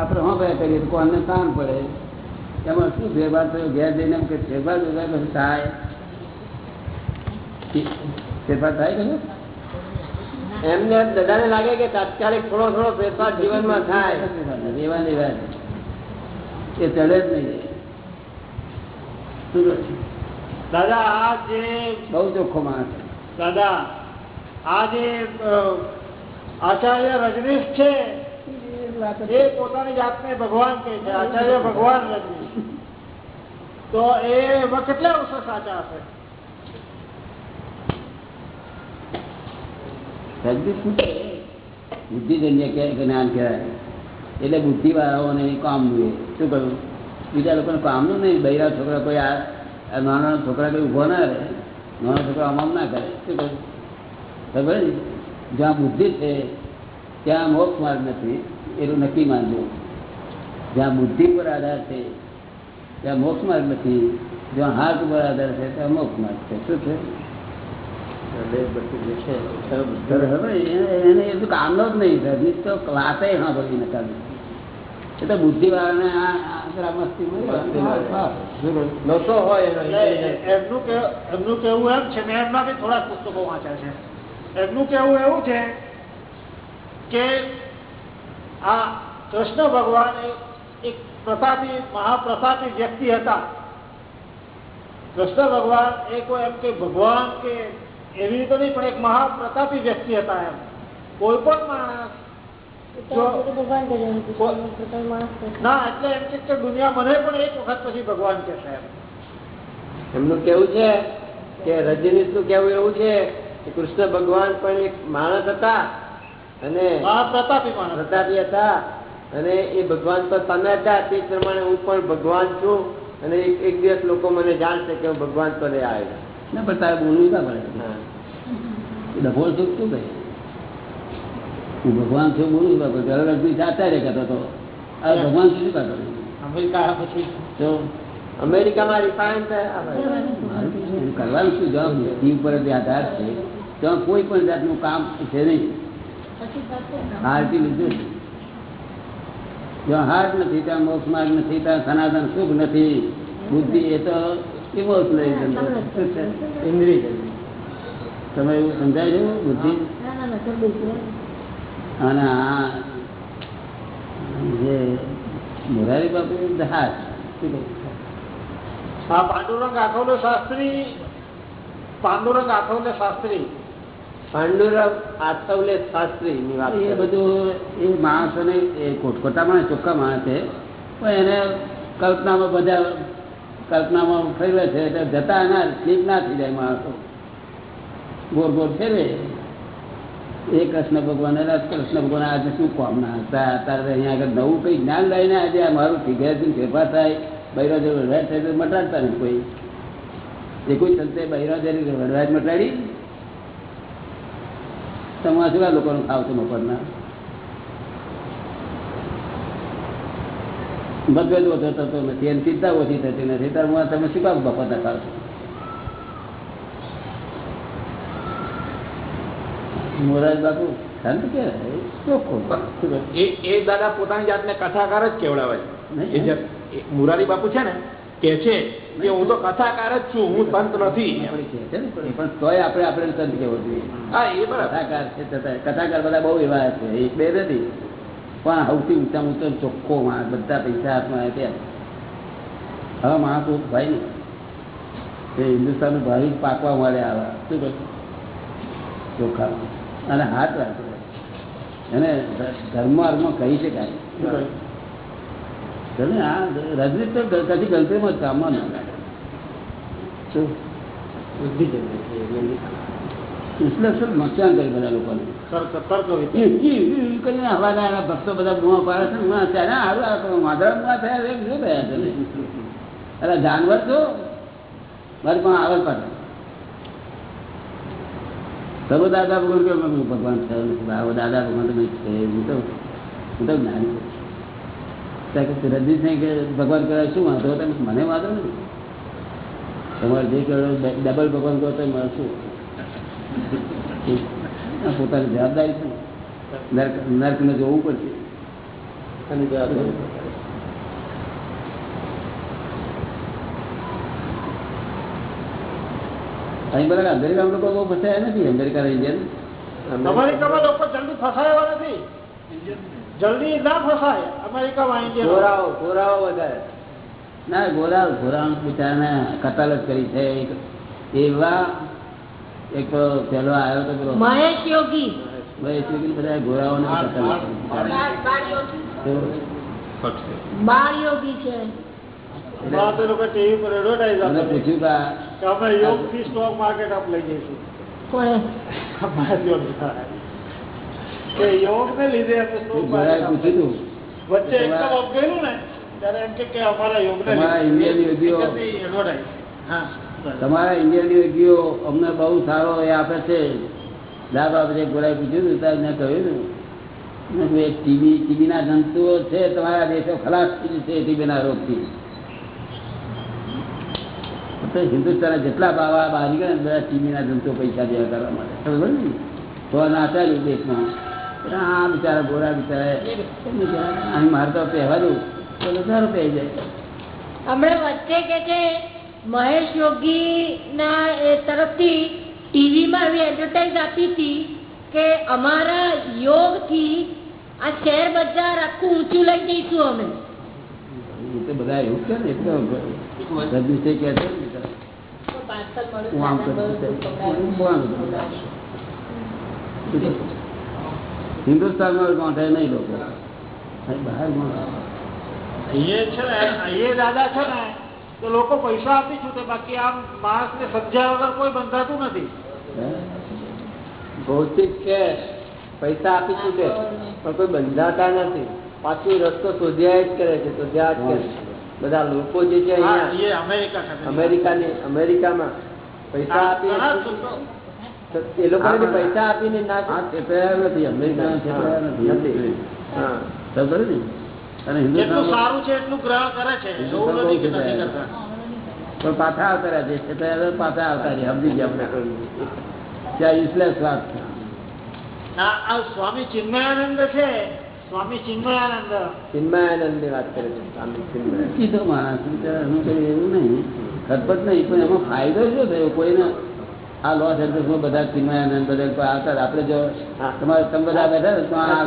આપણે હા ભાઈ કરીએ? કોને તાણ પડે. એમાં શું ફેરફાર થયો? ઘેર જઈને એમ કે ફેરફાર ફેરફાર પછી થાય? ફેરફાર થાય કે એમને દાદાને લાગે કે તાત્કાલિક થોડો થોડો ફેરફાર જીવનમાં થાય. રેવાની વાત એ ચડે જ નહીં. દાદા આ જે બહુ ચોખ્ખો માણસ દાદા આ જે આચાર્ય રજનીશ છે એ પોતાની જાતને ભગવાન કહે છે આચાર્ય ભગવાન રજનીશ તો એ એમાં કેટલા અંશે સાચા હશે? શું છે? બુદ્ધિજન્ય કે જ્ઞાન કહેવાય. એટલે બુદ્ધિ વાળાઓને કામનું શું કહ્યું? બીજા લોકોને કામનું નહીં. બૈરા છોકરા કોઈ આ નાના નાના છોકરા કોઈ ઊભો ના રહે. નાના છોકરા આમ ના કરે. શું કહ્યું? ખબર જ્યાં બુદ્ધિ છે ત્યાં મોક્ષ માર્ગ નથી. એટલું નક્કી માનજો. જ્યાં બુદ્ધિ પર આધાર છે ત્યાં મોક્ષ માર્ગ નથી જ્યાં હાથ ઉપર આધાર છે ત્યાં મોક્ષ માર્ગ છે. શું છે? એને- એને એ કામનો જ નહીં રજનીશ તો વાતે હા ભરી નકામી. એ તો એનો એમનું કેવું એમ છે મેં એમના થોડાક પુસ્તકો વાંચ્યા છે. એમનું કેવું એવું છે કે આ કૃષ્ણ ભગવાન એક પ્રસાદી મહાપ્રસાદી વ્યક્તિ હતા. કૃષ્ણ ભગવાન એ કોઈ એમ કે ભગવાન કે એવી રીતે નહીં પણ એક મહાપ્રતાપી વ્યક્તિ હતા એમ. કોઈ પણ માણસ. ના એટલે એમ કે કે દુનિયા મને પણ એક વખત પછી ભગવાન કહેશે એમ. એમનું કેવું છે કે રજનીશનું કેવું એવું છે કે કૃષ્ણ ભગવાન પણ એક માણસ હતા અને પ્રતાપી હતા. અને એ ભગવાન તો તમે હતા. તે પ્રમાણે હું પણ ભગવાન છું. અને એક એક દિવસ લોકો મને જાણશે કે હું ભગવાન પર આવેલા. ના પણ તારે બોલવું ના પડે. હા. એ શું કહે? હું ભગવાન છું બોલું છું રજની ચાચારે કહેતો હતો આ ભગવાન શું કરતો અમેરિકા આવ્યા પછી. તો? અમેરિકામાં રિફાઇન? કરવાનું શું જવાબ? બુદ્ધિ ઉપર આધાર છે ત્યાં કોઈ પણ જાતનું કામ છે નહીં. હારથી લીધું જો હાર નથી ત્યાં મોક્ષ માર્ગ નથી ત્યાં સનાતન સુખ નથી. બુદ્ધિ એ તો ઇમોશનલ ઇન્દ્રિય તમે એવું સમજાય છે બુદ્ધિ? અને આ જે મોરારી બાપુ હાથ? આ પાંડુરંગ આખોલે શાસ્ત્રી પાંડુરંગ આખોલે શાસ્ત્રી. પાંડુરંગ આતવલે શાસ્ત્રી ની વાત એ બધું એ માણસોને એ માણસ ચોખ્ખા માણસ છે. પણ એને કલ્પનામાં બધા કલ્પનામાં ફેરવે છે એટલે જતા ના સ્લીપ ના થઈ જાય માણસો. ગોર ગોર ફેરવે. એ કૃષ્ણ ભગવાન કૃષ્ણ ભગવાન આજે શું કામના હતા? અત્યારે અહીંયા આગળ નવું કંઈ જ્ઞાન લઈને આજે આ મારું ફિગરથી ફેરફાર થાય. બૈરો જો વડવાટ થાય તો મટાડતા નહીં કોઈ. એ કોઈ સંતે બૈરો જરી વડવાટ મટાડી તમારા શું લોકોનું ખાવ છો બપોરના? મતભેદ ઓછો થતો નથી એની ચિંતા ઓછી થતી નથી. ત્યારે તમે શું કામ બપોરના ખાવ છો? મોરાજ બાપુ સંત કે? એ એ દાદા પોતાની જાતને કથાકાર જ કેવડાવે છે. મુરારી બાપુ છે ને કે છે હું તો કથાકાર જ છું હું સંત નથી. પણ તોય આપણે આપણે સંત કેવો જોઈએ? હા એ કથાકાર છે કથાકાર બધા બહુ એવા છે એક બે નથી પણ સૌથી ઊંચા ઊંચો ચોખ્ખો માણસ બધા પૈસા હાથમાં આવ્યા હવે માણસ ભાઈ તે હિન્દુસ્તાનનું ભાવિક પાકવા મળે આવા. શું કહે ચોખ્ખા. અને હાથ રાખે. એને ધર્મ અર્મ કહી શકાય. કહે? આ રજનીશ તો કદી ગણતરીમાં જ કામમાં ના લાગે. શું? છે વિશ્લેષણ કરી બધા લોકોને. કરીને હવાના ભક્તો બધા પાડે ત્યારે કરો, થયા છે, શું થયા છે અરે જાનવર છો મારી પણ આવે પાછા. દાદા ભગવાન કે ભગવાન થયો નથી દાદા ભગવાન તો હું તો હું તો જ્ઞાની છું. રજનીશ નહીં કે ભગવાન કરે શું વાંધો? તમે મને વાંધો નથી. તમારે જે કરો ડબલ ભગવાન કરો તો મારે શું? પોતાની જવાબદારી છે નર્ક નર્કને જોવું પડશે. અને જવાબ અહીં બધા અમેરિકા લોકો બહુ ફસાયા નથી અમેરિકા ઇન્ડિયન. અમેરિકામાં લોકો જલ્દી ફસાયા નથી. જલ્દી ના ફસાય. અમેરિકામાં ઇન્ડિયન ગોરાઓ ઘોરાઓ વધારે. ના ઘોરા ગોરા બિચારાને કતાલ જ કરી છે. એવા એક પેલો આવ્યો તો પેલો મહેશ યોગી. મહેશ યોગી બધા ગોરાઓને કતાલ યોગી છે. તો પૂછ્યું યોગી યોગને લીધે વચ્ચે એકદમ અપ ને ત્યારે એમ કે કે અમારા યોગને તમારા ઇન્ડિયન યોગીઓ- હા તમારા ઇન્ડિયન યોગીઓ અમને બહુ સારો એ આપે છે. દાદા બાબતે ગોળાએ પૂછ્યું હતું ત્યારે મેં કહ્યું એ ટીબી ટીબીના જંતુઓ છે તમારા દેશો ખલાસ થઈ જશે ટીબીના રોગથી. તો હિન્દુસ્તાન જેટલા બાવા બહાર નીકળે ને બધા ટીબીના જંતુઓ પૈસા દેવા કરવા માટે. ખબર ને? તો નાચાર્યું દેશમાં. આ બિચારા ગોરા બિચારા અહીં મારે તો પહેવા દઉં તો હજારો પહેરી જાય. હમણાં વચ્ચે કે છે મહેશ યોગી ના એ તરફથી ટીવીમાં એવી એડવર્ટાઇઝ આપી હતી કે અમારા યોગથી આ શેર બજાર આખું ઊંચું લઈ જઈશું અમે. તો બધા એવું છે ને એટલે કે છે હું આમ કરું. હિન્દુસ્તાનમાં ગોંઠે નહીં લોકો અહીં બહાર ગોંઠે. અહીંયા છે ને અહીંયા દાદા છે ને તો લોકો પૈસા આપી છૂટે બાકી આમ માણસને સમજ્યા વગર કોઈ બંધાતું નથી હે? ભૌતિક છે પૈસા આપી છૂટે પણ કોઈ બંધાતા નથી પાછું રસ્તો શોધ્યા જ કરે છે શોધ્યા જ કરે છે. બધા લોકો જે છે હા, અહીંયા એ અમેરિકા ખાતે. અમેરિકાની અમેરિકામાં પૈસા આપીને ઘણા છૂટો. તો એ લોકોને પૈસા આપીને ના છેતરાયા નથી અમેરિકાના છેતરાયા નથી. નથી. ખબર ને? અને હિન્દુસ્તાન સારું છે એટલું ગ્રહણ કરે છે. પણ પાછા આવતા રહ્યા છે. છેતરાયા પાછા આવતા રહ્યા સમજી ગયા આપણે. ત્યાં યુઝલેસ વાત સ્વામી ચિન્મયાનંદ છે. સ્વામી ચિન્મયાનંદ. ચિન્મયાનંદની વાત કરે છે સ્વામી ચિન્મયાનંદ. કીધો માણસ એવું નહીં. ખતપત નહીં પણ એમાં ફાયદો શું થયો? કોઈને આ લોસ એન્જલ્સમાં બધા ચિન્મયાનંદ બધા કોઈ આવતા. આપણે જો તમારે તમે બધા બેઠા તો આ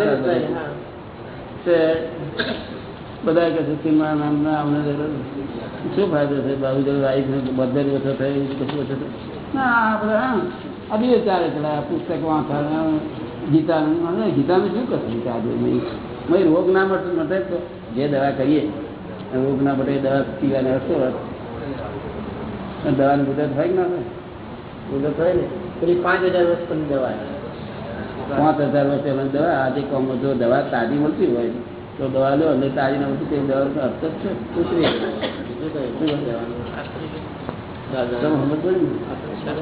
બધા. કે છે ચિન્મયાનંદ ના અમને શું ફાયદો છે બાબુ જરૂર આવી બધે ઓછો થયો કશું ઓછો થયો. ના આપણે આ બી ચાલે પેલા પુસ્તક વાંચા ગીતાનું અને ગીતાનું શું કરશું? આજે રોગ ના મળતું મટે તો જે દવા કરીએ રોગ ના મટે દવા પીવાને હશો દવાની મુદત હોય કે ના હોય? પાંચ હજાર વર્ષ પણ દવા પાંચ હજાર વર્ષ દવા દવા તાજી મળતી હોય, તો દવા લો અને તાજી ના મળતી તે દવાનો અર્થ જ છે. ઉતરી?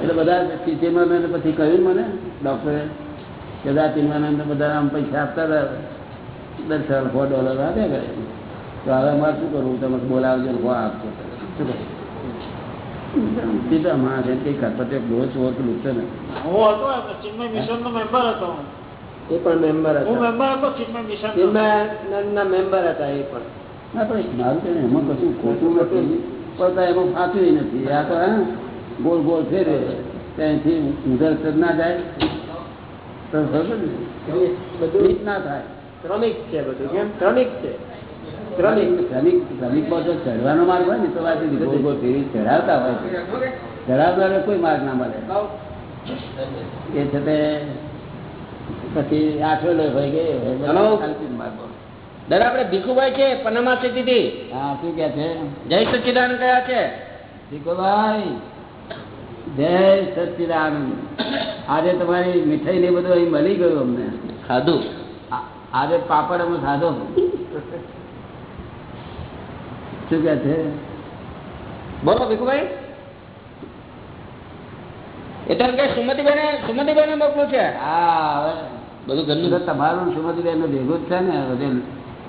એટલે બધા ચિન્માનંદ પછી કહ્યું મને ડોક્ટરે બધા ચિન્માનંદ બધા આમ પૈસા આપતા હતા, દસ હજાર, સો ડોલર આપ્યા કરે. તો હવે અમારે શું કરવું? તમે બોલાવજો સો આપજો શું કરવું? સીધા માણસ કઈ નથી હું હતો ચિન્મય મિશન નો મેમ્બર હતો એ પણ મેમ્બર હું મેમ્બર હતો ચિન્મય મિશન નો. મેમ્બર હતા એ પણ. ના પણ મારું છે એમાં કશું ખોટું નથી. પણ એમાં સાચું નથી. આ તો હા ગોળ ગોળ ફેરે ત્યાંથી ઉધર ના જાય. તો ને બધું ના થાય. ક્રમિક છે બધું કેમ? ક્રમિક છે. ક્રમિક શ્રમિક શ્રમિકમાં જો ચડવાનો માર્ગ હોય ને તો ગોળ ફેરી હોય. ચડાવનારે કોઈ માર્ગ ના મળે. એ છે પછી આઠવેલો હોય. દાદા આપણે ભીખુભાઈ છે પનામા સિટીથી હા શું કે છે? જય સચ્ચિદાનંદ કયા છે? ભીખુભાઈ જય સચિદાનંદ. આજે તમારી મીઠાઈ ને બધું અહીં મળી ગયું અમને. ખાધું. આજે પાપડ અમે ખાધો. શું કે છે? બોલો ભીખુભાઈ. એટલે કે સુમતિબેને સુમતિબેને મોકલું છે. હા હવે બધું એટલે તમારું સુમતિબેનનું ભેગું જ છે ને બધે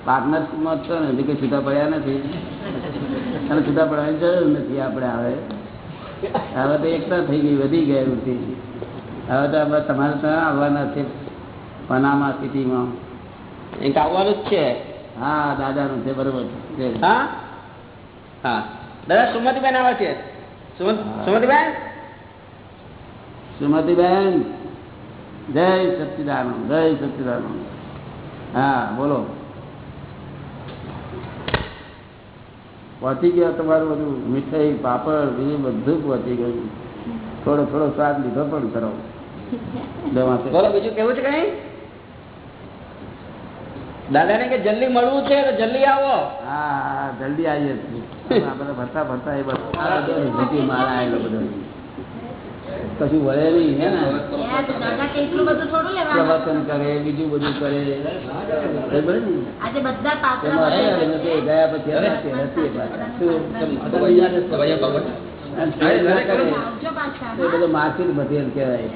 પાર્ટનરશીપમાં છો ને હજી કઈ છૂટા પડ્યા નથી. અને છૂટા પડવાની જરૂર નથી આપણે હવે. હવે તો એકતા થઈ ગઈ વધી ગઈ વૃત્તિ. હવે તો આપણે તમારે ત્યાં આવવાના છે પનામા સિટીમાં. એક આવવાનું જ છે. હા દાદાનું છે બરોબર છે. હા? હા. દાદા સુમતિબેન આવે છે. સુમત- સુમતિબેન? સુમતિબેન જય સચિદાનંદ જય સચિદાનંદ. હા બોલો. પહોંચી ગયા તમારું બધું મીઠાઈ પાપડ બીજું બધું પહોંચી ગયું. થોડો થોડો સ્વાદ લીધો પણ ખરો. બોલો બીજું કેવું છે કઈ? દાદા ને કે જલ્દી મળવું છે તો જલ્દી આવો. હા જલ્દી આવીએ. ફરતા ફરતા એ બધું. આવેલો કશું વળે નહીં હે ને? પ્રવચન કરે બીજું બધું કરે. ગયા પછી માસિક હસીએ પાછા. શું? અને પ્રયત્ન કરે, આવજો પાછા તો એ બધો માર્કેટ મટીરિયલ કહેવાય.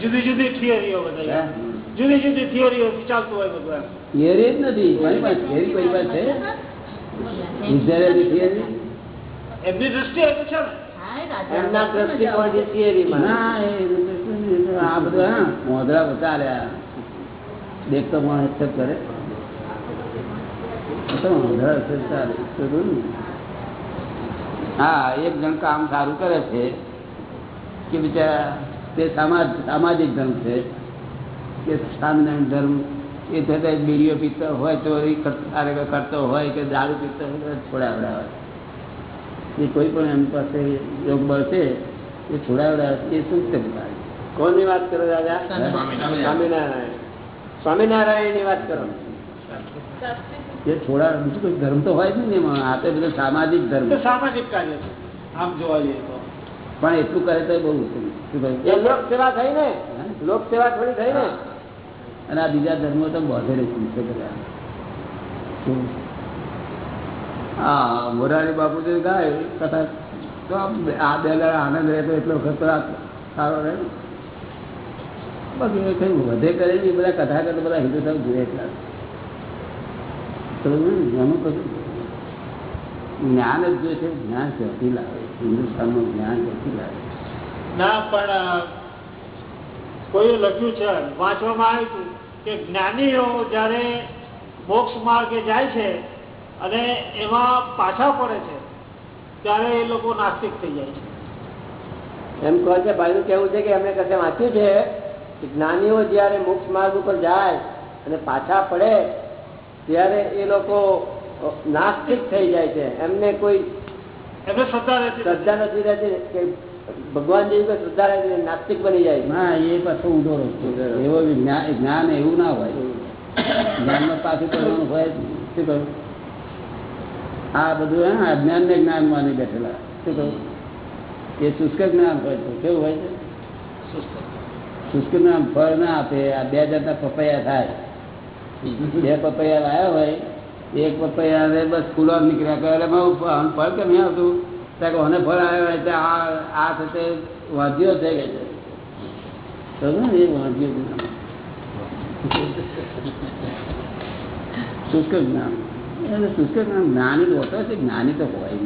જુદી જુદી થિયરીઓ બધા? જુદી જુદી થિયરીઓ ચાલતું હોય બધું એમ. થિયરી જ નથી. મારી પાસે થિયરી કોઈ પાસે છે? વિચારેલી થિયરી એમની એમના દ્રષ્ટિકોણથી થિયરીમાં? આ બધું દેખતો કરે? હા એક જણ કામ સારું કરે છે કે બિચારા તે સામાજિક જણ છે. કે સ્વામિનારાયણ ધર્મ એ થતા બીડીઓ પીતો હોય તો એ કરતો હોય કે દારૂ પીતો હોય તો હોય એ કોઈ પણ એમ પાસે યોગ બળ છે એ છોડાવડા એ શું છે બધા? કોની વાત કરો દાદા? સ્વામિનારાયણ. સ્વામિનારાયણ. ની વાત કરો. એ થોડા બીજું કોઈ ધર્મ તો હોય જ નહીં ને એમાં. આ તો બધું સામાજિક ધર્મ. સામાજિક કાર્ય છે. આમ જોવા જઈએ તો. પણ એટલું કરે તો બહુ શું કહ્યું? લોક સેવા થઈ ને? લોક સેવા થોડી થઈ ને? અને આ બીજા ધર્મો તો બોધેલી છે બધા. હા મોરારી બાપુ જે ગાય કથા તો આ બે દાડા આનંદ રહેતો એટલો વખત સારો રહે. બાકી કઈ વધે કરે એ બધા કથા કરતા બધા હિન્દુ સાહેબ જોઈએ એટલા. એનું કશું જ્ઞાન જ જોઈએ છે જ્ઞાન ક્યાંથી લાવે. હિન્દુસ્તાનનું જ્ઞાન જતી લાવે. ના પણ કોઈએ લખ્યું છે વાંચવામાં આવ્યું હતું કે જ્ઞાનીઓ જ્યારે મોક્ષ માર્ગે જાય છે અને એમાં પાછા પડે છે ત્યારે એ લોકો નાસ્તિક થઈ જાય છે એમ કહે છે ભાઈ નું કેવું છે કે અમે કશે વાંચ્યું છે કે જ્ઞાનીઓ જયારે મોક્ષ માર્ગ ઉપર જાય અને પાછા પડે ત્યારે એ લોકો નાસ્તિક થઈ જાય છે એમને કોઈ એમને શ્રદ્ધા નથી. શ્રદ્ધા નથી રહેતી કે ભગવાન જેવી શ્રદ્ધા રહેતી નાસ્તિક બની જાય. ના એ પાછો ઊંધો રસ્તો એવો જ્ઞાન જ્ઞાન એવું ના હોય. જ્ઞાનમાં પાછું કરવાનું હોય જ શું કહ્યું આ બધું હા અજ્ઞાન ને જ્ઞાન માની બેઠેલા. શું કહ્યું એ શુષ્ક જ્ઞાન હોય છે કેવું હોય છે? શુષ્ક. જ્ઞાન ફળ ના આપે આ બે જાતના પપૈયા થાય. બે પપૈયા લાયા હોય એક પપૈયા બસ ફૂલો નીકળ્યા કરે. ફળ ફળ કેમ નહીં આવતું? કે ફળ આવ્યો એટલે આ આ થતે વાંધ્યો થઈ કે છે. ને વાંધ્યો શુષ્ક જ્ઞાન? શુષ્ક જ્ઞાન? જ્ઞાની હોતો છે, જ્ઞાની તો હોય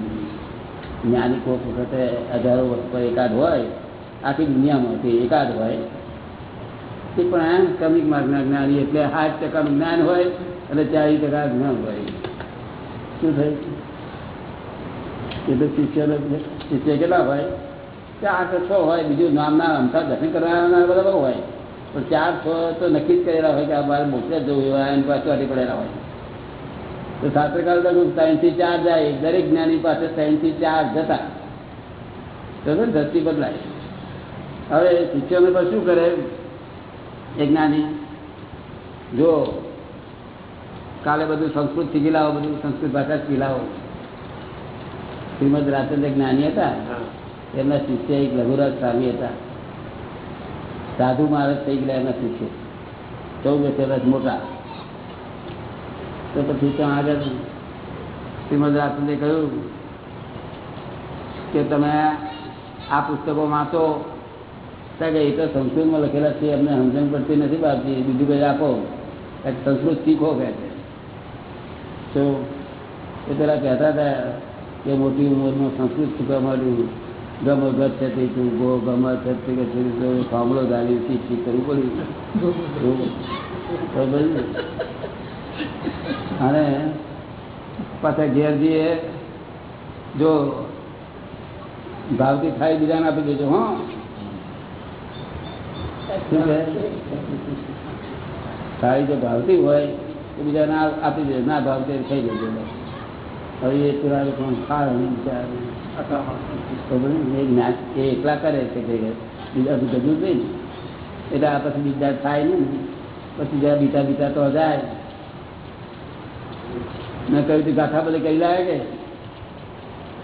જ્ઞાની કોઈક વખતે હજારો વર્ષ પર એકાદ હોય, આખી દુનિયામાંથી એકાદ હોય. એ પણ એમ ક્રમિક માર્ગના જ્ઞાની એટલે સાઠ ટકાનું જ્ઞાન હોય અને ચાલીસ ટકા જ્ઞાન હોય. શું થાય? એ તો શિષ્ય શિષ્ય કેટલા હોય? ચાર કે છ હોય, બીજું નામના અમથા દર્શન કરવાના બધા બહુ હોય. પણ ચાર, છ તો નક્કી જ કરેલા હોય કે આ બાર મોકલે જવું હોય એની પાસે અટી પડેલા હોય. તો શાસ્ત્રકાળ તો ત્રણથી ચાર જાય. દરેક જ્ઞાની પાસે ત્રણથી ચાર જતા. તો ધરતી બદલાય. હવે શિષ્યોને પર શું કરે? એ જ્ઞાની જો કાલે બધું સંસ્કૃત શીખી લાવો, બધું સંસ્કૃત ભાષા શીખી લાવો. શ્રીમદ રાજચંદ્ર જ્ઞાની હતા. એમના શિષ્ય એક લઘુરાજ સ્વામી હતા. સાધુ મહારાજ થઈ ગયા એમના શિષ્ય. ચૌદ વર્ષ મોટા. તો પછી ત્યાં આગળ શ્રીમદ રાજચંદ્રે કહ્યું કે તમે આ પુસ્તકો વાંચો. કે એ તો સંસ્કૃતમાં લખેલા છે એમને સમજણ પડતી નથી બાપજી. બીજું કંઈ આપો સંસ્કૃત શીખો કહે છે. તો એ પેલા કહેતા હતા કે મોટી ઉંમરમાં સંસ્કૃત શીખવા માંડ્યું. ગમ ગત છે તે તું ગો ગમ છે તે કે સાંભળો ગાલી શીખ કરવું પડ્યું. અને પાછા ઘેરજીએ જો ભાવતી ખાઈ બીજાને આપી દેજો, હા. થાય? જો ભાવતી હોય, તો બીજાને આપી દેજો ના ભાવતી ખાઈ દેજો હવે એ પેલા લોકો એકલા કરે છે બીજા ગજું નહીં. એટલે આ પછી બીજા થાય ને. પછી જરા બીજા બીજા તો જાય. મેં કહ્યું હતું ગાથા બધે કરી લાવે કે?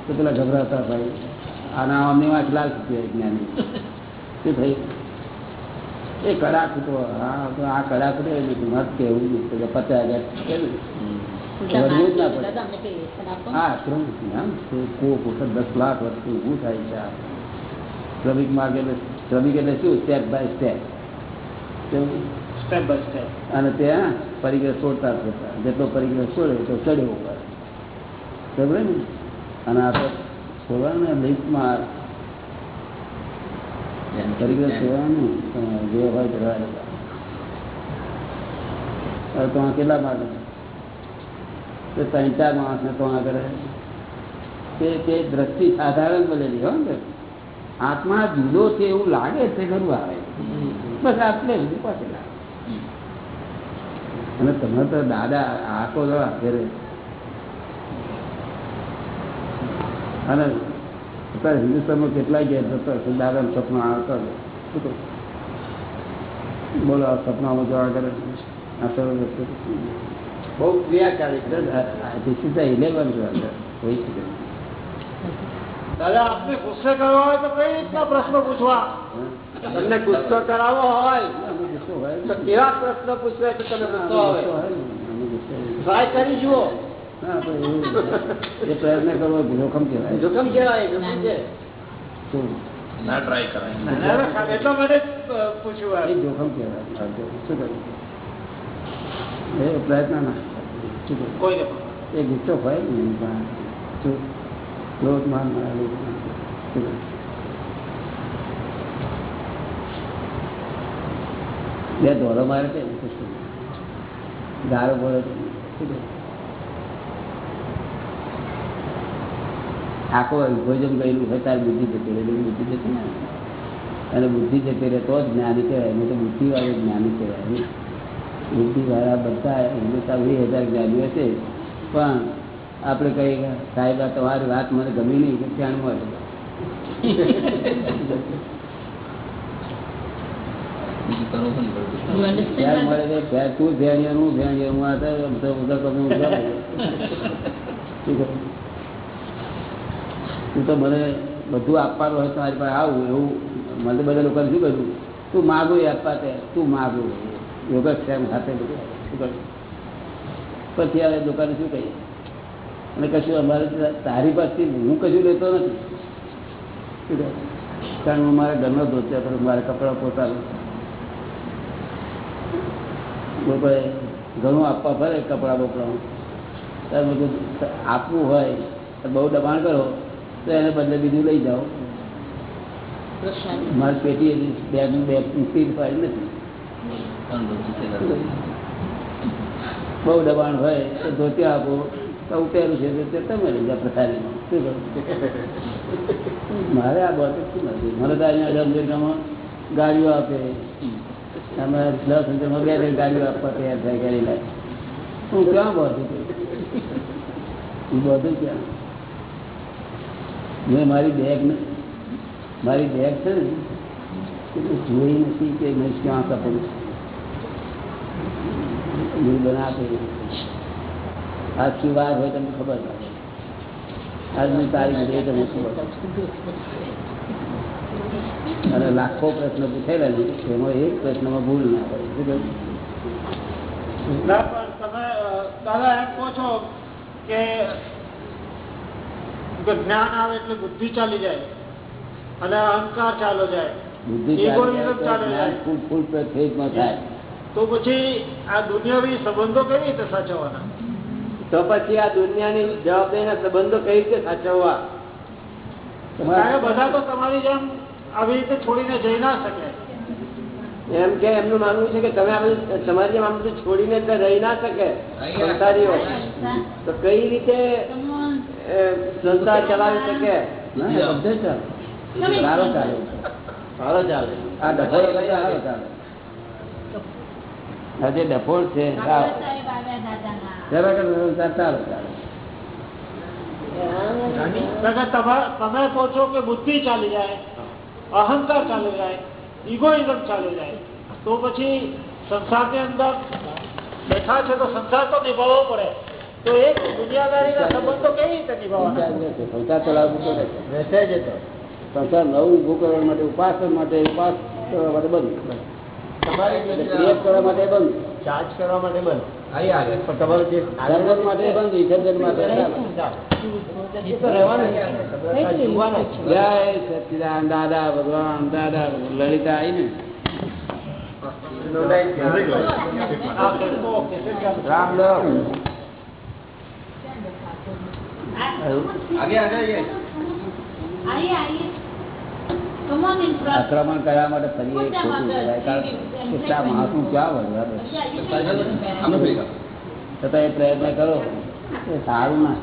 તો પેલા ગભરાતા ભાઈ, આના અમને વાંચ લાલ જ્ઞાની. શું થયું? એ કડાક હતો હા, તો આ કડાક રે મત કેવું પચાસ હજાર દસ લાખ. વર્ષ ઊભું થાય છે શ્રમિક માર્ગ એટલે શ્રમિક એટલે શું? Step by step step by step અને ત્યાં પરિગ્રહ છોડતા છોડતા જેટલો પરિગ્રહ છોડે તો ચડ્યો ઉપર. બરાબર ને? અને આપણે છોડવાનું ને પરિગ્રહ છોડવાનું જે હોય તો કેટલા માર્ગ? તો ત્રણ ચાર માણસને તો આગળ તે તે દ્રષ્ટિ સાધારણ બનેલી હોય ને. આત્મા જુદો છે એવું લાગે છે, ખરું આવે. બસ આટલે સુધી પહોંચેલા અને તમે તો દાદા આખો દો આખરે અને અત્યારે હિન્દુસ્તાનમાં કેટલાય ઘેર જતો દાદાનું દાદા સપના આવતા બોલો, આ સપનામાં જોવા આગળ આ સરળ બહુ ક્રિયાકારી છે. ધીસ ઇઝ ધ ઇલેવન હોય શકે દાદા આપને ગુસ્સે કરવા હોય તો કઈ રીતના પ્રશ્ન પૂછવા તમને ગુસ્સો કરાવવો હોય અમે ગુસ્સો હોય તો કેવા પ્રશ્ન પૂછવે તો તમે ગુસ્સો આવે ગુસ્સો હોય ને, અમે ગુસ્સો હોય. ટ્રાય કરી જુઓ ના, પણ એવું એ પ્રયત્ન કરવો જોખમ કહેવાય જોખમ કેવાય જોખમ છે શું? ના ટ્રાય કરાય દાદા, એટલા માટે જ અ, પૂછ્યું એ એમ. જોખમ કહેવાય આ જો- શું કરવું એ પ્રયત્ન ના એ ગુસ્સો હોય ને ક્રોધ માન? બે ધોરો મારે છે. ગારો બોલે? આખો ભોજન ગયેલું હોય તાર બુદ્ધિ જતી રહે બુદ્ધિ જતી ને અને બુદ્ધિ જતી રહે તો જ જ્ઞાની કહેવાય નહીં તો બુદ્ધિ વાળું જ્ઞાની કહેવાય બુદ્ધિ વાળા બધા હિન્દુસ્તાન વીસ હજાર જ્ઞાનીઓ છે. પણ આપણે કહીએ સાહેબ આ તમારી વાત મને ગમી નહીં કે ધ્યાન મળે તું ભેણિયા હું ભેણિયા હું આ તો મને બધું આપવાનું હોય તમારી પાસે આવું એવું. મને બધા લોકોને શું કહ્યું તું માગું આપવા તે તું માગું. યોગક્ષેમ સાથે બધું શું કરું પછી હવે દુકાને શું કહીએ અને કશું અમારે તારી પાસેથી હું કશું લેતો નથી કારણ હું મારા ઘરનો ધોત્યા પર મારા કપડાં પોતાનું લોકોએ ઘણું આપવા ફરે કપડાં બપડા ત્યારે બધું આપવું હોય તો બહુ દબાણ કરો તો એને બદલે બીજું લઈ જાઓ મારી પેટી બેગનું બેગ ઊંચી પાડી નથી બહુ દબાણ હોય તો ધોતી આપો. તો ઉતેરું છે તમે લીધા કરું? મારે આ બાબત શું નથી મને તો અહીંયા અમેરિકામાં ગાડીઓ આપે. અમે દસ હજારમાં બે ગાડીઓ આપવા તૈયાર થાય લાગે હું ક્યાં બધું હું બધું ક્યાં? મેં મારી બેગ મારી બેગ છે ને જોઈ નથી કે મેં ક્યાં કપડું હું બનાવે આ શું વાર હોય તમને ખબર પડે આજની તારીખ જોઈએ તમને ખબર. અને લાખો પ્રશ્ન પૂછેલા ને એનો એક પ્રશ્નમાં ભૂલ ના હોય. શું? તમે દાદા એમ કહો છો કે જ્ઞાન આવે એટલે બુદ્ધિ ચાલી જાય અને અહંકાર ચાલો જાય. બુદ્ધિ ચાલે જાય. ફૂલ ફૂલ ફેઝમાં થાય. તો પછી આ દુનિયાવી સંબંધો કેવી રીતે સાચવવાના? તો પછી આ દુનિયાની જવાબદારીના સંબંધો કઈ રીતે સાચવવા? બધા તો તમારી જેમ આવી રીતે છોડીને જઈ ના શકે. એમ કે એમનું માનવું છે કે તમે સમાજ તમારી જેમ આમ બધું છોડીને રહી ના શકે સંસારીઓ. તો કઈ રીતે સંસાર ચલાવી શકે. સારો ચાલે. સારો ચાલે. આ સારો ચાલે. આ ડફોડ છે આ જરા કે સંસાર સારો ચાલે કારણ કે તમે- તમે કહો છો કે બુદ્ધિ ચાલી જાય અહંકાર ચાલી જાય ઇગોઇઝમ ચાલી જાય તો પછી સંસારની અંદર બેઠા છે તો સંસાર તો નિભાવવો પડે. તો એ દુનિયાદારીના સંબંધો કેવી રીતે સંસાર ચલાવવું પડે જ તો. સંસાર નવું ઉભું કરવા માટે ઉપાસન માટે ઉપાસ કરવા માટે બંધ. ક્રિએટ કરવા માટે બંધ. ચાર્જ કરવા માટે બંધ. દાદા ભગવાન દાદા લલિતા આવી ને. રામ રામ આગે આગે આગે. આક્રમણ કરવા માટે ફરી એક ખોટું કહેવાય. કારણ કે માણસો ક્યાં વળવા છતાં એ પ્રયત્ન કરો. એ સારું ના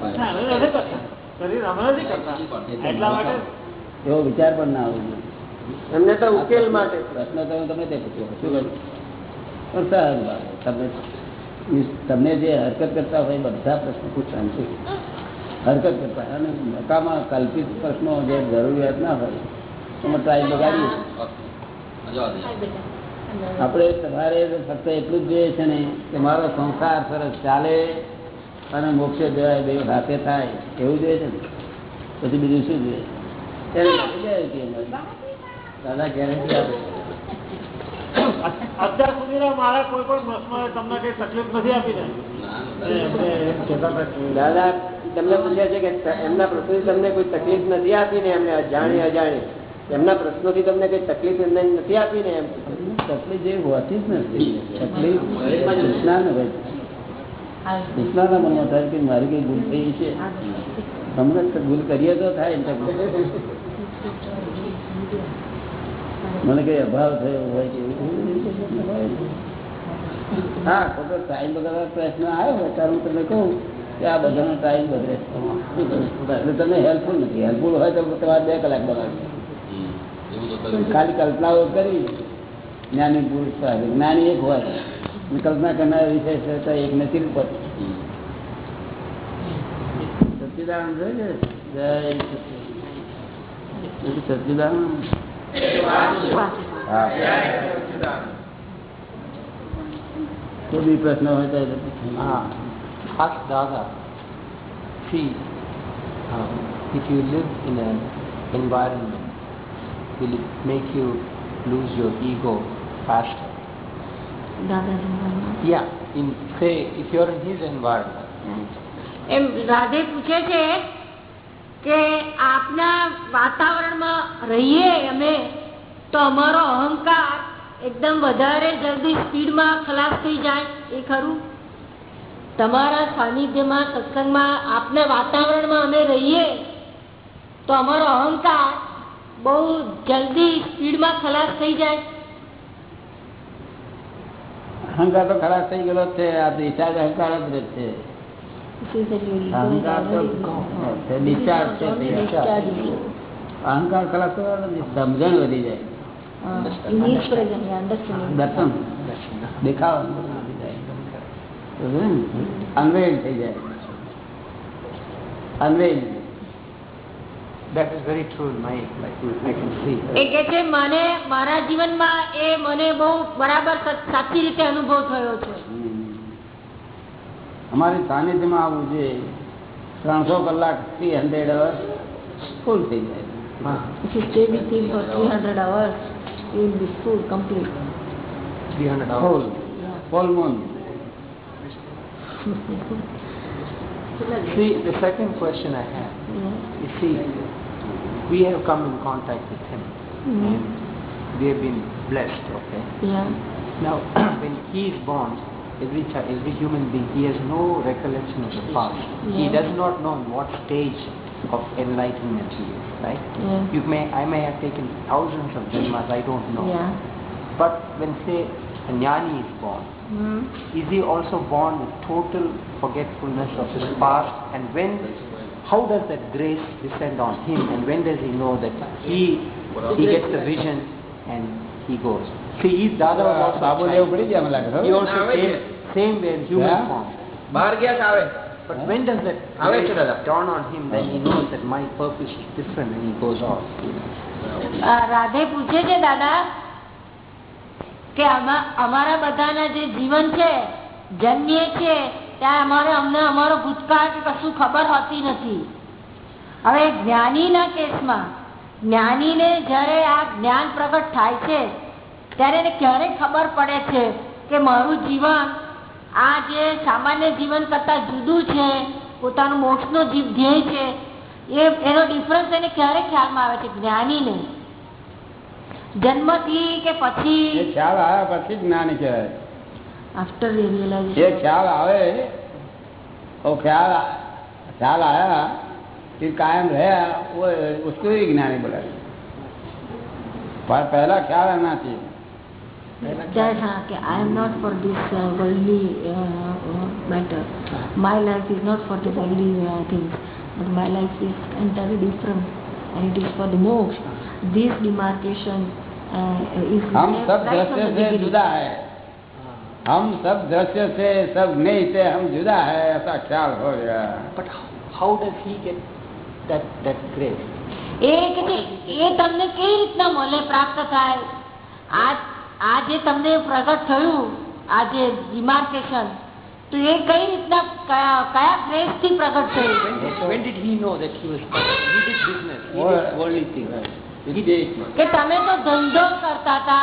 એવો વિચાર પણ ના આવું એમને તો ઉકેલ માટે. પ્રશ્ન તો તમે તમને તે પૂછ્યો શું કરું પણ તમે તમને તમને જે હરકત કરતા હોય એ બધા પ્રશ્નો પૂછવાના છે. હરકત કરતા અને નકામાં કલ્પિત પ્રશ્નો જે જરૂરિયાત ના હોય ટ્રાય બગાડીએ આપણે તમારે ફક્ત એટલું જ જોઈએ છે ને કે મારો સંસાર સરસ ચાલે અને મોક્ષે જવાય બે સાથે થાય એવું જોઈએ છે ને? પછી બીજું શું જોઈએ. દાદા ગેરંટી આપે. અત્યાર સુધીના મારા કોઈ પણ તમને કઈ તકલીફ નથી આપી ને? દાદા તમને પૂછ્યા છે કે એમના પ્રતિ તમને કોઈ તકલીફ નથી આપી ને એમને અજાણી અજાણી. એમના પ્રશ્નોથી તમને કઈ તકલીફ એમને નથી આપી ને એમ? તકલીફ એ હોતી જ નથી. તકલીફ કૃષ્ણા ને કૃષ્ણાના મનમાં થાય કે મારી કઈ ભૂલ થઈ છે. તમને ભૂલ કરીએ તો થાય મને કઈ અભાવ થયો હોય કે. હા ખોટો ટાઈમ બગાડવા પ્રશ્ન આવ્યો હોય ત્યારે હું તમને કહું કે આ બધાનો ટાઈમ બગડે એટલે તમને હેલ્પફુલ નથી. હેલ્પફુલ હોય તો તમારે બે કલાક બગાડશે ખાલી કલ્પનાઓ કરી જ્ઞાની પુરુષ પાસે જ્ઞાની એક હોય. કલ્પના કરનાર વિષય એક નથી કોઈ બી પ્રશ્ન હોય તો એ પૂછો. Ah, ask if you live in an environment, will it make you lose your ego faster? Yeah, in say if you're in his environment, એમ રાધે પૂછે છે કે આપના વાતાવરણમાં રહીએ અમે તો અમારો અહંકાર એકદમ વધારે જલ્દી સ્પીડમાં ખલાસ થઈ જાય એ ખરું? તમારા સાનિધ્યમાં સત્સંગમાં આપના વાતાવરણમાં અમે રહીએ તો અમારો અહંકાર બહુ જલ્દી સ્પીડમાં ખલાસ થઈ જાય. અહંકાર તો ખરાબ થઈ ગયેલો છે આ ડિસ્ચાર્જ અહંકાર જ છે. અહંકાર ખલાસ સમજણ વધી જાય. દર્શન. દેખાવ અનવેલ થઈ જાય. અનવેલ that is very true in my life. I can see. એ કે છે મને મારા જીવનમાં એ મને બહુ બરાબર સચ- સાચી રીતે અનુભવ થયો છે અમારી સાનિધ્યમાં આવવું જોઈએ ત્રણસો કલાક થ્રી હંડ્રેડ અવર ફૂલ થઈ જાય If you stay with him for 300 hours, you will be full, complete. 300 hours. Full full moon See, the second question I have, you see, we have come in contact with him mm-hmm. and we have been blessed, okay? Yeah. Now, when he is born, every child, every human being, he has no recollection of the past. yeah. He does not know in what stage of enlightenment he is, right? Yeah. You may, I may have taken thousands of janmas, I don't know. Yeah. But when say a jnani is born, mm-hmm. is he also born with total forgetfulness of his past? And when, how does that grace descend on him? And when does he know that he he gets the vision and he goes? See, he, Dada was also a Babu child. લેવું પડી ગયા મને લાગે He ખબર? also came same way in human Yeah. form. બહાર ગયા કે આવે But when does that આવે છે grace દાદા. dawn on him? Then he knows that my purpose is different and he goes off. આ રાધે પૂછે છે દાદા કે અમા- અમારા બધાના જે જીવન છે જન્મીએ છે ત્યાં અમારે અમને અમારો ભૂતકાળ કે કશું ખબર હોતી નથી. હવે જ્ઞાનીના કેસમાં, જ્ઞાનીને જ્યારે આ જ્ઞાન પ્રગટ થાય છે, ત્યારે એને ક્યારે ખબર પડે છે કે મારું જીવન, આ જે સામાન્ય જીવન કરતા જુદું છે, પોતાનું મોક્ષનો જીવ ધ્યેય છે, એ, એનો ડિફરન્સ એને ક્યારે ખ્યાલમાં આવે છે? જ્ઞાનીને. જન્મથી કે પછી? ખ્યાલ આવ્યા પછી જ્ઞાની કહેવાય. આફ્ટર એ રિયલાઇઝેશન ખ્યાલ આવે वो ख्याल ख्याल आया फिर कायम रहा वो उसको ही ज्ञानी बोला पर पहला ख्याल आना चाहिए that uh, okay, I am not for this uh, worldly uh, uh, matter. My life is not for the worldly uh, things, but my life is entirely different, and it is for the moksha. This demarcation uh, is हम left सब right from दृश्य the से beginning. जुदा है हम सब दृश्य से सब नहीं से हम जुदा है ऐसा ख्याल हो गया But how, how does he get that, that grace? એ કે છે એ તમને કેવી રીતના મળે પ્રાપ્ત થાય આ આ જે તમને પ્રગટ થયું આ જે ડિમાર્કેશન તો એ કઈ રીતના કયા કયા ગ્રેસ થી પ્રગટ થયું When did he know that he was he did business, he Or- did worldly things? He did. કે તમે તો ધંધો કરતા હતા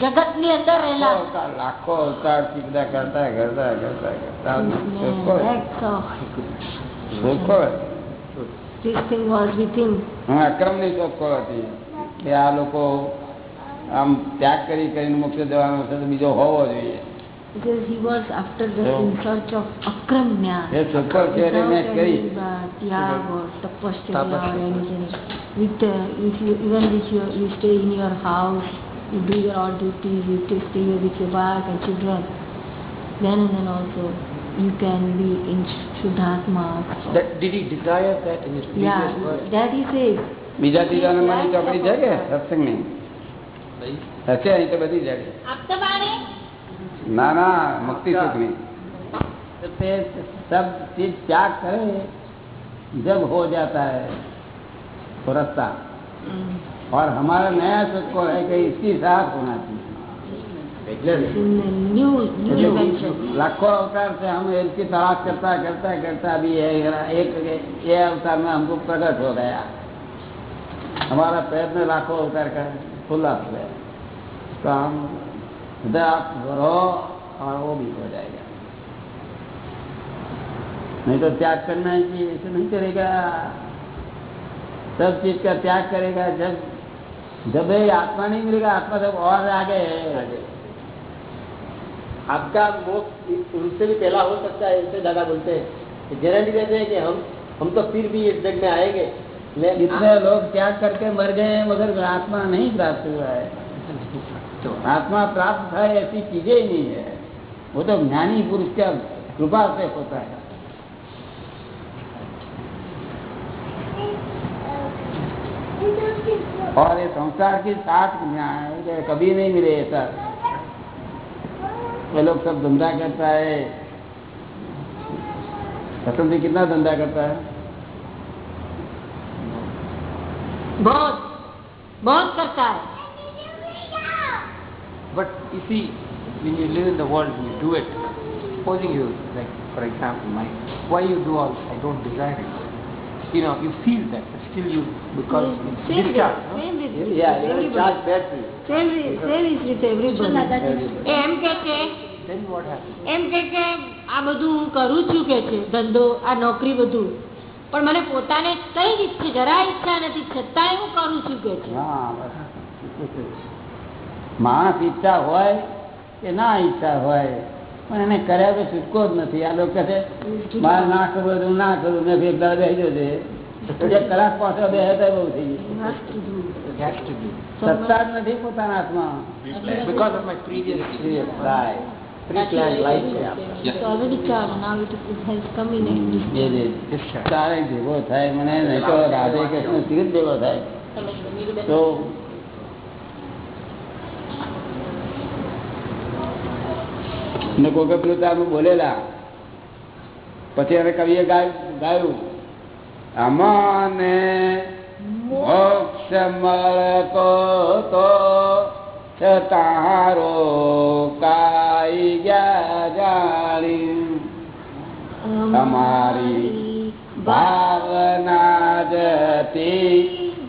જગતની અંદર રહેલા લાખો અવતારથી બધા કરતા કરતા કરતા કરતા અક્રમની ચોખ્ખો હતી કે આ લોકો આમ ત્યાગ કરી કરીને મોક્ષ દેવાનો છે તો બીજો હોવો જોઈએ Because he was after this so, in search of Akram Jnana. Yes, of course, you are very Yag or tapasya or anything. With, uh, if you, even if you, you stay in your house, you do your all duties, you stay stay with your wife and children, then and then also you can be in Shuddhatma. That, did he desire that in his previous Yeah, birth? that he says. બીજા ત્રીજા નંબરની ચોપડી છે કે સત્સંગની હશે અહીં તો બધી જાય ના ના મુક્તિ સુખની तो ते सब चीज त्याग करे जब हो जाता है तो रास्ता और हमारा नया सबको है कि इसकी साथ होना चाहिए. लाखों अवतार से हम इसकी तलाश करता करता करता अभी ये एक ये अवतार में हमको प्रकट हो गया। हमारा प्रयत्न लाखों अवतार का खुला हो गया। तो हम आप रहो और वो भी हो जाएगा। नहीं तो त्याग करना है कि ऐसे नहीं करेगा। सब चीज़ का त्याग करेगा जब जब ये आत्मा नहीं मिलेगा आत्मा जब और आगे है आपका मोक्ष उनसे भी पहला हो सकता है ऐसे दादा बोलते हैं। गारंटी देते हैं कि हम हम तो फिर भी इस जग में आएँगे। कितने लोग त्याग करके मर गए हैं मगर आत्मा नहीं प्राप्त हुआ है। तो आत्मा प्राप्त था ऐसी चीज़ें ही नहीं है। वो तो ज्ञानी पुरुष का कृपा से होता है। और ये संसार की साथ ज्ञान है, कभी नहीं मिले ऐसा ये लोग सब धंधा करता है रतन जी कितना धंधा करता है बहुत बहुत करता है But you see, when you live in the world, you do it. Supposing you, like, for example, my, why you do all this? I don't desire it. You know, you feel that, but still you, because mm. it's Same with, discharge, no? same with, with yeah, you everybody. charge battery. Same, same is with everybody. એમ કે છે Then what happens? એમ કે કે આ બધું હું કરું છું કે છે ધંધો આ નોકરી બધું પણ મને પોતાને કઈ ઈચ્છા જરા ઈચ્છા નથી છતાંય હું કરું છું કે છે માણસ ઈચ્છા હોય કે ના ઈચ્છા હોય પણ એને કર્યા તો છૂટકો જ નથી આ લોકો કહે છે મારે ના કરવું તો ના કરવું મેં એક દાડો બેસી જશે કલાક પાછળ બે બહુ થઈ be. સત્તા જ નથી પોતાના હાથમાં ભેગો થાય મને નહીં તો રાધે કૃષ્ણ સીધ ભેગો થાય તો ને કોઈ પેલું તારું બોલેલા. પછી એને કવિએ ગાયું અમને મોક્ષ મળતો તો તારો કાઈ ગયા જાણી. અમારી ભાવના જતી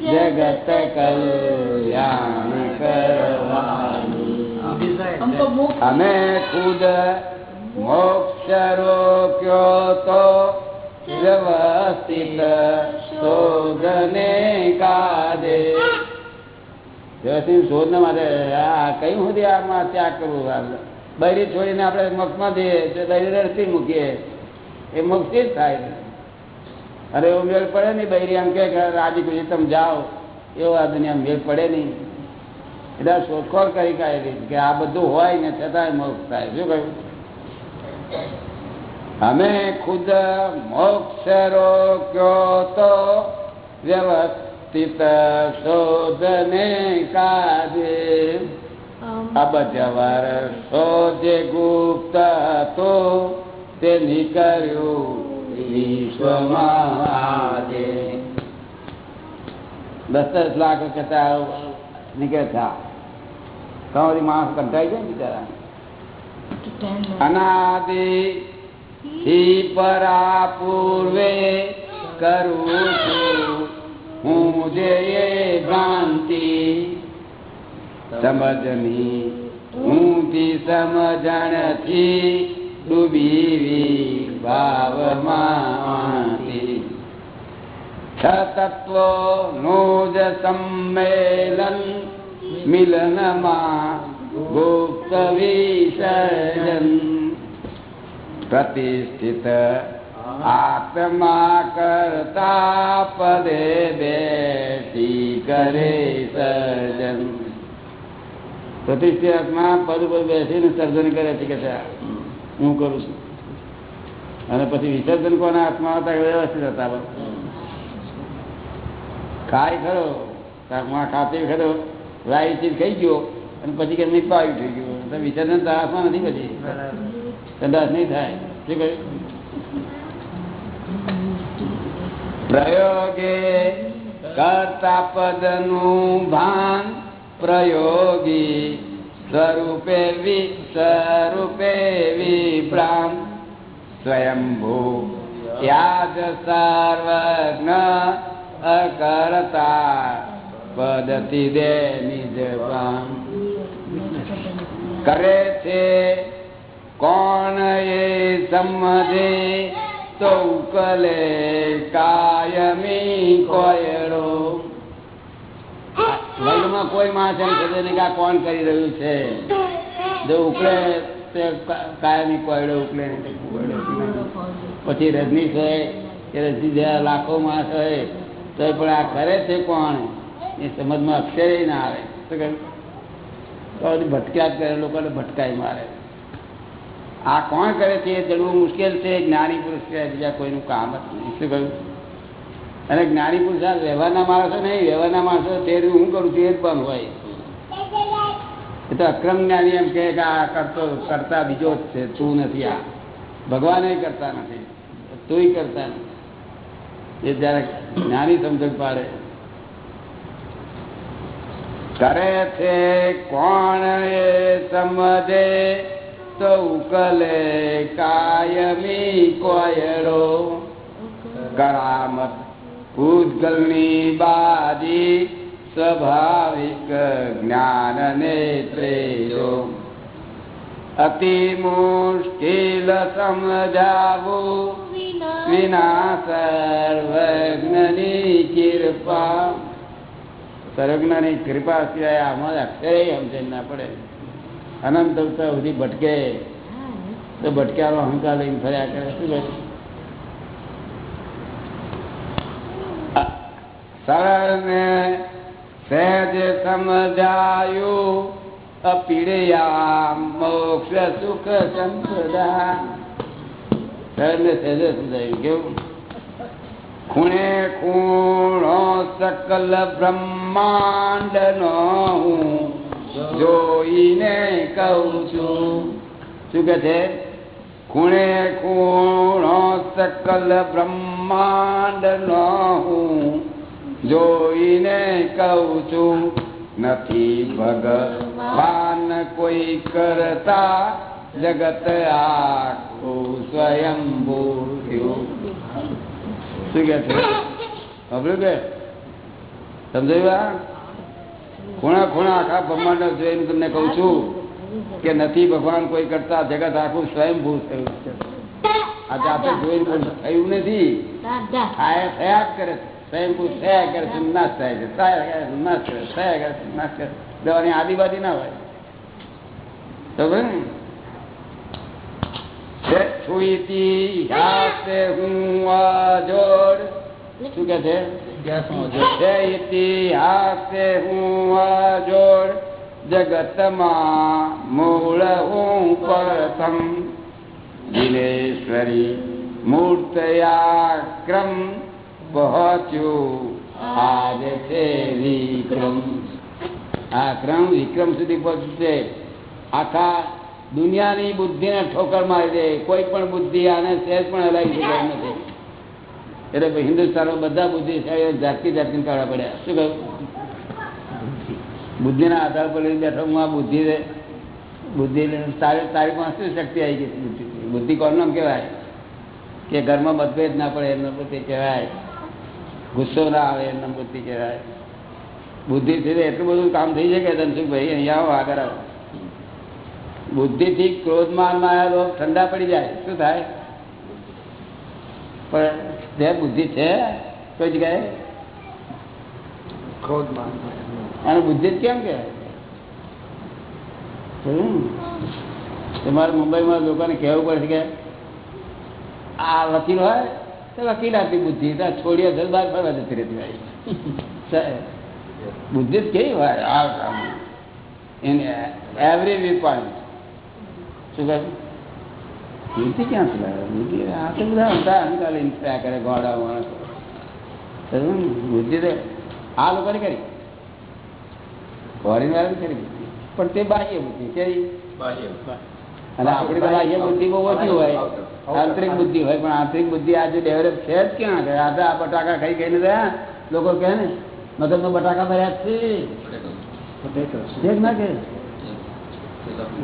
જગત કલ્યાણ કરવાની અમે ખુદ મોક્ષ રોક્યો તો વ્યવસ્થિત શોધને કાદે વ્યવસ્થિત શોધને માટે આ કઈ સુધી આમાં ત્યાગ કરવું? બૈરી છોડીને આપણે મોક્ષમાં જઈએ બૈરી રડતી મૂકીએ, એ મુક્તિ જ થાય અરે એવું મેળ પડે નહીં બૈરી કે કે, રાજી કુજી તમે જાઓ. એવો આ દુનિયા મેળ પડે નહીં. એટલે શોધખોળ કરી કાઢી કે આ બધું હોય ને છતાંય મોક્ષ થાય. શું કહ્યું? અમે ખુદ મોક્ષ રોક્યો તો વ્યવસ્થિત શોધને કાજે અબજવર શોધે ગુપ્ત હતો તે નીકળ્યું વિશ્વમાં દસ દસ લાખ કરતા માણસ કંટાઈ જાય બિચારા અનાદિ પરા પૂર્વે કરું છું. હું જે ભ્રાંતિ સમજની. ઊંધી સમજણથી ડૂબી ભાવમાં છ તત્વો નું જ સંમેલન મિલનમાં ગુપ્ત વિસર્જન પ્રતિષ્ઠિત આત્મા કરતા પદે બેસી કરે સર્જન પ્રતિષ્ઠિત આત્મા પદ પર બેસીને સર્જન કરે છે કે હું કરું છું અને પછી વિસર્જન કોના આત્મા હતા વ્યવસ્થિત હતા. ખાય ખરો? ખાતે ખરો? રાઈ ચીજ ખાઈ ગયો અને પછી કે નહીં પાયું થઈ ગયું. તો વિસર્જન તો નથી પછી કદાચ નહીં થાય. શું કહ્યું પ્રયોગે કરતા પદનું ભાન પ્રયોગી સ્વરૂપે વિ, સ્વરૂપે વિભ્રામ સ્વયંભૂ યાદ સર્વજ્ઞ અકર્તા પદતી દે નિજ પામ. કરે છે કોણ એ સમજે તો ઉકલે કાયમી કોયડો. વર્ગમાં કોઈ માણસ એમ સમજે નહીં કે આ કોણ કરી રહ્યું છે. જો ઉકળે તે કાયમી કોયડો ઉકળે પછી રજનીશ હોય કે રજની લાખો માણસ હોય તો પણ આ કરે છે કોણ? એ સમજમાં અક્ષરે ના આવે. તો ભટક્યા જ કરે, લોકોને ભટકાઈ મારે. આ કોણ કરે છે એ જણવું મુશ્કેલ છે, જ્ઞાની પુરુષ છે, બીજા કોઈનું કામ જ નહીં. શું કહ્યું? અને જ્ઞાની પુરુષ આ વ્યવહારના માણસો નહીં, વ્યવહારના માણસો તે હું કરું છું, એ જ પણ હોય. એ તો અક્રમ જ્ઞાની એમ કહે કે આ કરતો, કરતા બીજો જ છે, તું નથી આ. ભગવાન કરતા નથી. તુંય કરતા નથી. એ જયારે જ્ઞાની સમજણ પાડે કરે છે, કોણ એ સમજે? તો ઉકલે કાયમી કોયડો. કરામત ભૂતગલની બાજી, સ્વાભાવિક જ્ઞાન નેત્રેજો અતિ મુશ્કેલ સમજાવું. વિના સર્વજ્ઞની કૃપા. સર્વજ્ઞની કૃપા સિવાય આમાં અક્ષરે સમજણ ના પડે. અનંત સુધી ભટકે. તો ભટક્યાનો અહંકાર લઈને ફર્યા કરે, શું કહે સરળ ને સહેજ સમજાયું, અપીડયા મોક્ષ સુખ સંપદા. સાહેબને સહેજે સમજાયું, કેવું? ખૂણે ખૂણો સકલ બ્રહ્માંડ નો હું જોઈને કહું છું શું કે છે ખૂણે ખૂણો સકલ બ્રહ્માંડ નો હું જોઈને કહું છું નથી ભગવાન કોઈ કરતા જગત આખું સ્વયંભૂ થયું શું કે છે? સાંભળ્યું કે? સમજાયું આ? ખૂણા ખૂણા આખા બ્રહ્માંડ જોઈને તમને કહું છું કે નથી, ભગવાન કોઈ કરતા જગત આખું સ્વયંભૂ થયું છે. આ જાતે જોઈને કોઈ થયું નથી. થાય, થયા જ કરે સ્વયંભૂ થયા કરે છે, નાશ થાય છે. થયા નાશ કરે થયા કરે નાશ કરે દવાની આદિવાદી ના હોય. ખબર ને? છુઈતી હાથે હું અજોડ શું કે છે છે ઇતિહાસે હું અજોડ જગતમાં મૂળ હું પ્રથમ દિનેશ્વરી મૂર્તયાક્રમ પહોંચ્યું આજ છે વિક્રમ આ ક્રમ વિક્રમ સુધી પહોંચશે આખા દુનિયાની બુદ્ધિને ઠોકર મારી દે. કોઈ પણ બુદ્ધિ આને સહેજ પણ હલાવી એમ નથી. એટલે હિન્દુસ્તાનમાં બધા બુદ્ધિશાળીઓ જાતકી જાતકી કાઢવા પડ્યા. શું કહ્યું? બુદ્ધિના આધાર પર લઈને બેઠો હું આ બુદ્ધિ બુદ્ધિ તારી તારી પાસે શું શક્તિ આવી ગઈ? બુદ્ધિ બુદ્ધિ કોણ કહેવાય? કે ઘરમાં મતભેદ ના પડે એમનો બુદ્ધિ કહેવાય. ગુસ્સો ના આવે એમનો બુદ્ધિ કહેવાય. બુદ્ધિ થી એટલું બધું કામ થઈ શકે, ધનસુખભાઈ. અહીંયા આવો, આગળ આવો. બુદ્ધિથી ક્રોધમાનમાં આવેલો ઠંડા પડી જાય શું થાય? પણ જે બુદ્ધિ છે કોઈ જગ્યાએ? અને બુદ્ધિ જ કેમ કે? તમારે મુંબઈમાં લોકોને કહેવું પડશે કે આ વકીલ હોય તો વકીલ આપી બુદ્ધિ તો છોડીઓ છે બહાર ફરવા જતી રહેતી હોય. બુદ્ધિ જ કેવી હોય? આ કામ એને એવરી વ્યૂ પોઈન્ટ શું કહે લાવે બુદ્ધિ આ તો બધા હતા અંકાલ ઇન્સ્પાયર કરે ગોડા માણસો બુદ્ધિ તો આ લોકોને કરી. ફોરેન વાળાને કરી પણ તે બાહ્ય બુદ્ધિ કેવી અને આપણી બાહ્ય બુદ્ધિ બહુ ઓછી હોય. આંતરિક બુદ્ધિ હોય પણ આંતરિક બુદ્ધિ આજે ડેવલપ છે જ ક્યાં કરે આ આ બટાકા ખાઈ ખાઈને રહ્યા લોકો કહે ને મગજમાં બટાકા ભર્યા જ છે. છે ના કે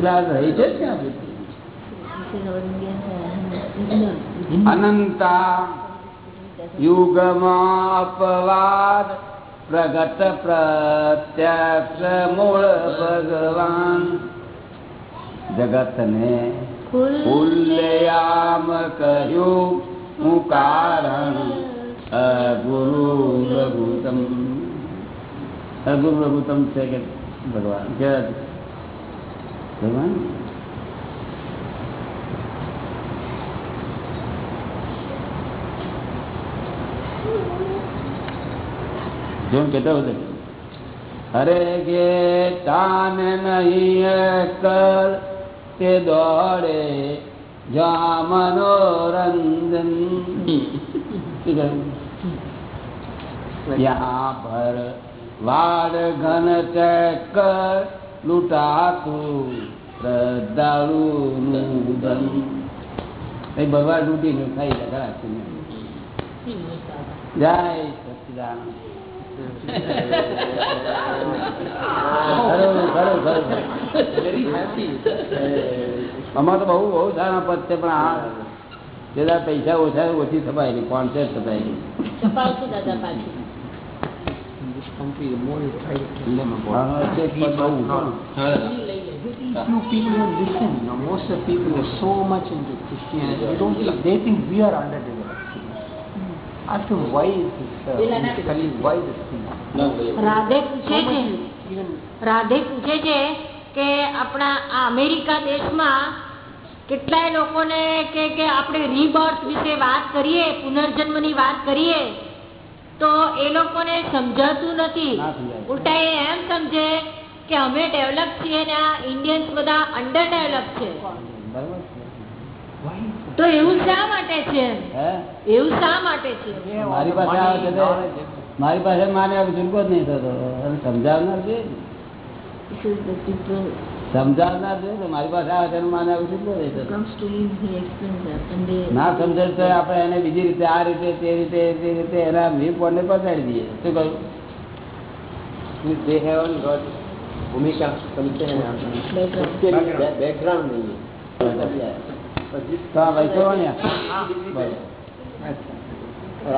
આ રહી છે ક્યાં અનંતા યુગમાં પ્રગટ પ્રત્યક્ષ મૂળ ભગવાન. જગતને ખુલ્લેઆમ કહ્યું, હું કારણ અગુરુ લઘુતમ અગુરુ લઘુતમ છે કે ભગવાન? છે? અરે ગે તાન નહીં કર તે દોડે જા મનોરંજન યા પર વાડ ઘન ચેક કર લૂટાતું ભગવાન લૂટી નું ખાઈ લગા અમારે તો બહુ બહુ સારા પદ છે પણ આ પેલા પૈસા ઓછા ઓછી છપાયેલી કોન્સેપ્ટ છપાયેલી. છપાવશું દાદા this country, the more you try to kill them about હા, તે જ પદ બહુ લઈ લેજો few people don't listen. Now, most of the people are so much into Christianity. They don't. They think we are underdeveloped. Ask them why is this? Uh, Kali, why this thing? Radhe પૂછે છે Even Radhe પૂછે છે કે આપણા આ America દેશમાં કેટલાય લોકોને કે કે આપણે રીબર્થ વિશે વાત કરીએ પુનર્જન્મની વાત કરીએ તો એ લોકોને સમજાતું નથી. ઉલટા એ એમ સમજે કે અમે ડેવલપ છીએ ને આ ઇન્ડિયન્સ બધા અંડર ડેવલપ છે. તો એવું શા માટે છે? એવું શા માટે છે? મારી પાસે આવે છે. મારી પાસે માને જુલકો જ નહીં થતો. સમજાવનાર છે? સમજાવનાર છે મારી પાસે આવે નહીં.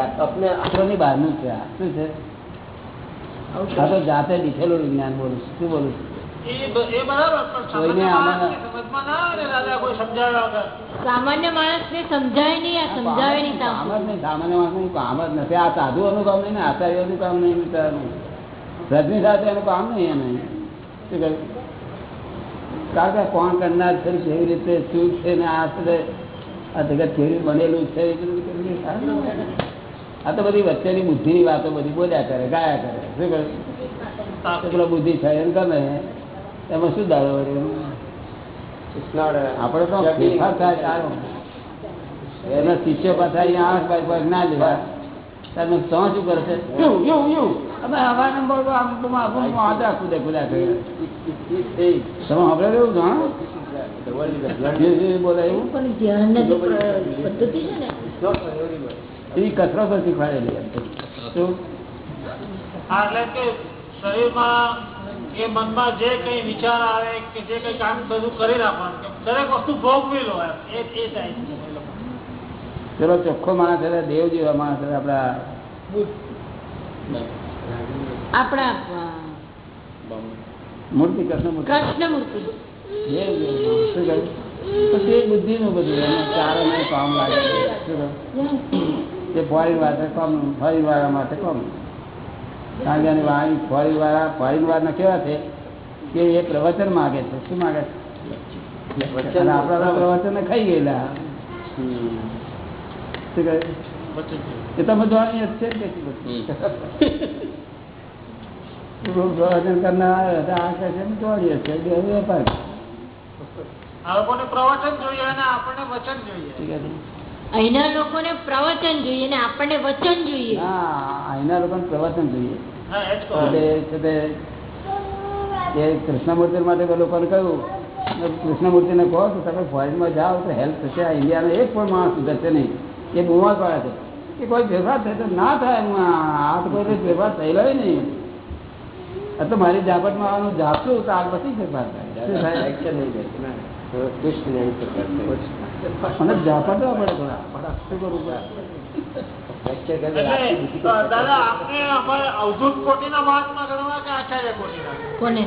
આપણે આપણને બહારનું છે આ. શું છે? જાતે લીખેલું વિજ્ઞાન બોલું શું બોલું છું? સામાન્ય આમાં- માણસને સમજમાં ના આવે ને દાદા કોઈ સમજાવ્યા વગર? સામાન્ય માણસ ને સમજાય નહીં આ સમજાવે નહીં કામ સામું. જ નહીં સામાન્ય માણસનું કામ જ નથી. આ સાધુઓનું કામ નહીં ને આચાર્યોનું કામ નહીં રજની સાથે એનું કામ નહીં એને શું કહ્યું કારણ કે કોણ કરનાર છે કેવી રીતે શું છે ને આ છે આ જગત કેવી બનેલું છે ન. આ તો બધી વચ્ચેની બુદ્ધિની વાતો બધી બોલ્યા કરે ગાયા કરે. શું કરે તો પેલો બુદ્ધિ છે એમ ગમે એમાં શું દાદા વડે આપણે તો ફેરફાર થાય એના શિષ્ય પાછા અહીંયા આઠ ભાઈ ના લેવા તમે તો શું કરશે? અમે હવા નંબર આમ તમે આપણે એવું જાણો બોલે એવું. પણ પદ્ધતિ છે ને. એવી કસરતો શીખવાડેલી. શું? એટલે કે શરીરમાં કે મનમાં જે કઈ વિચાર આવે કે જે કઈ કામ બધું કરી રાખવાનું દરેક વસ્તુ ભોગવી લો એ થાય એ ચોખ્ખો માણસ એટલે દેવ જેવા માણસ એટલે આપણા આપણા મૂર્તિ કૃષ્ણ મૂર્તિ. શું પછી એ બુદ્ધિનું બધું એમાં કામ લાગે કહ્યું? તે ફોરેન વાળા કામ ફોરેન વાળા માટે કામ. કારણ કે એની વાણી ફોરેન વાળા ફોરેન વાળા કેવા છે? કે એ પ્રવચન માગે છે. શું માગે છે? આપણા પ્રવચન ખાઈ ગયેલા. એ તમે જોવાની જ છે. પ્રવચન કરનાર આ કહે છે જોવાની જ છે. વેપાર. આ લોકોને પ્રવચન જોઈએ અને આપણને વચન જોઈએ. અહીંના લોકોને પ્રવચન જોઈએ ને આપણને વચન જોઈએ. હા અહીંના લોકોને પ્રવચન જોઈએ. હા એ જ કહું. એટલે કૃષ્ણમૂર્તિ માટે લોકોને કહ્યું ને કૃષ્ણમૂર્તિને કહો કે તમે ફોરેનમાં જાઓ તો હેલ્પ થશે. આ ઇન્ડિયાનો એક પણ માણસ સુધરશે નહીં. એ બુમા પડે છે. કે કોઈ ફેરફાર થાય તો ના થાય હું આ તો કોઈ ફેરફાર થયેલો નહીં. આ તો મારી જાપટમાં આવવાનું જાપશું તો આ પછી ફેરફાર થાય. શું ના ને મને ઝાપટવા પડે થોડા શું કરવું પડે અમારે અવધૂત કોટીના મહાત્મા ગણવા કે આચાર્ય કોટીના? કોને?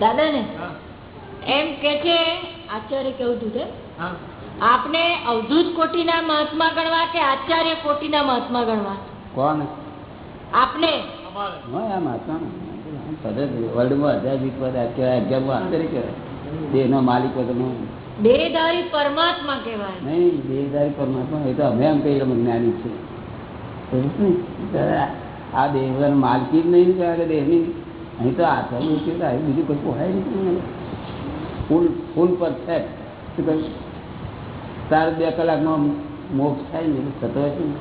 દાદા ને એમ કે છે આચાર્ય કેવું હતું તે આપને અવધૂત કોટીના મહાત્મા ગણવા કે આચાર્ય કોટીના મહાત્મા ગણવા? કોણ આપને? વર્લ્ડમાં અધ્યાત્મિક પદ અત્યારે અગિયારમાં કહેવાય દેહનો માલિક પદનો દેહધારી પરમાત્મા કહેવાય. નહીં દેહધારી પરમાત્મા એ તો અમે એમ કહીએ જ્ઞાની છે આ દેહ માલકી જ નહીં કહેવાય દેહની અહીં તો આચાર્ય છે તો બીજું કોઈ પોહાય નહીં ફૂલ ફૂલ પરફેક્ટ શું કહ્યું? તાર બે કલાકમાં મોક્ષ થાય ને થતો હશે ને.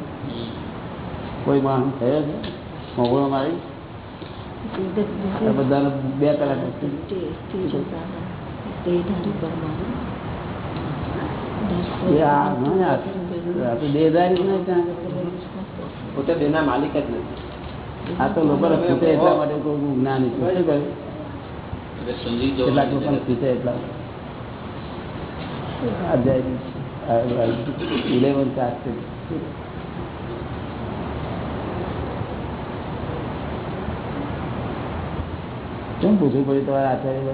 કોઈ માણસ થયો છે? મોગળો મારી? બધાનો બે કલાક પોતે દેના માલિક જ નથી. આ તો લોકોને ખૂટે એટલા માટે કોઈ જ્ઞાન છે. શું કહ્યું? કેટલાક લોકોને ખૂટે એટલા. ઇલેવન ચાર્ટ કેમ પૂછવું પડ્યું તમારા આચાર્ય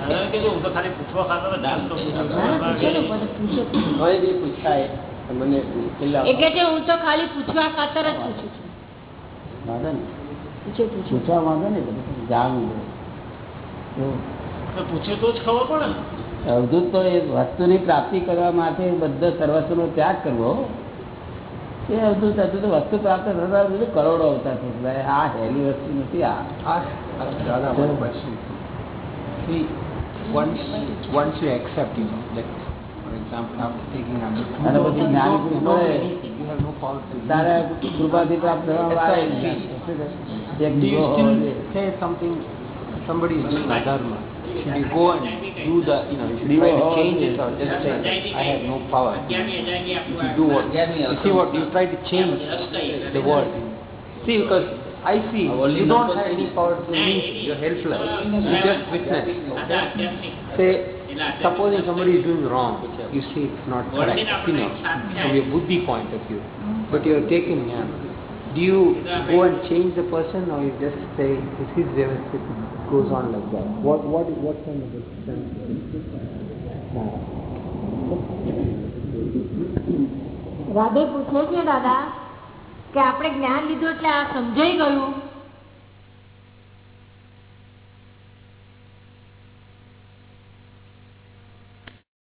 અવધૂત તો એ વસ્તુની પ્રાપ્તિ કરવા માટે બધો સર્વસ્વનો ત્યાગ કરવો એ અવધૂત હતું તો વસ્તુ પ્રાપ્ત થતા બધું કરોડો અવતાર છે આ હેલી વસ્તુ નથી આ. Ask, ask Dada one question. See, once once you accept, you know, like for example, after taking under you અને don't, પછી you જ્ઞાન don't, you don't do મળે anything. You have no power to do તારે anything. કૃપાથી પ્રાપ્ત થવા That's why વાળા see, એક Do you દીવો still હોવો જોઈએ. say something? Somebody is doing adharma. Should you go and do the, you know, you should Divo try to hovo change જોઈએ. it or just say, I have no power. If you do what, you see what, you try to change the world. See, because I see, you don't have any power to do anything, you're helpless, you just witness. Say, supposing somebody is doing wrong, you see it's not correct, you know, from your buddhi point of view, but you're taken here. Do you go and change the person or you just say, this is Vyavasthit, it goes on like that? What, what, what kind of a sense? Radhe પૂછે છે દાદા કે આપણે જ્ઞાન લીધું એટલે આ સમજાઈ ગયું.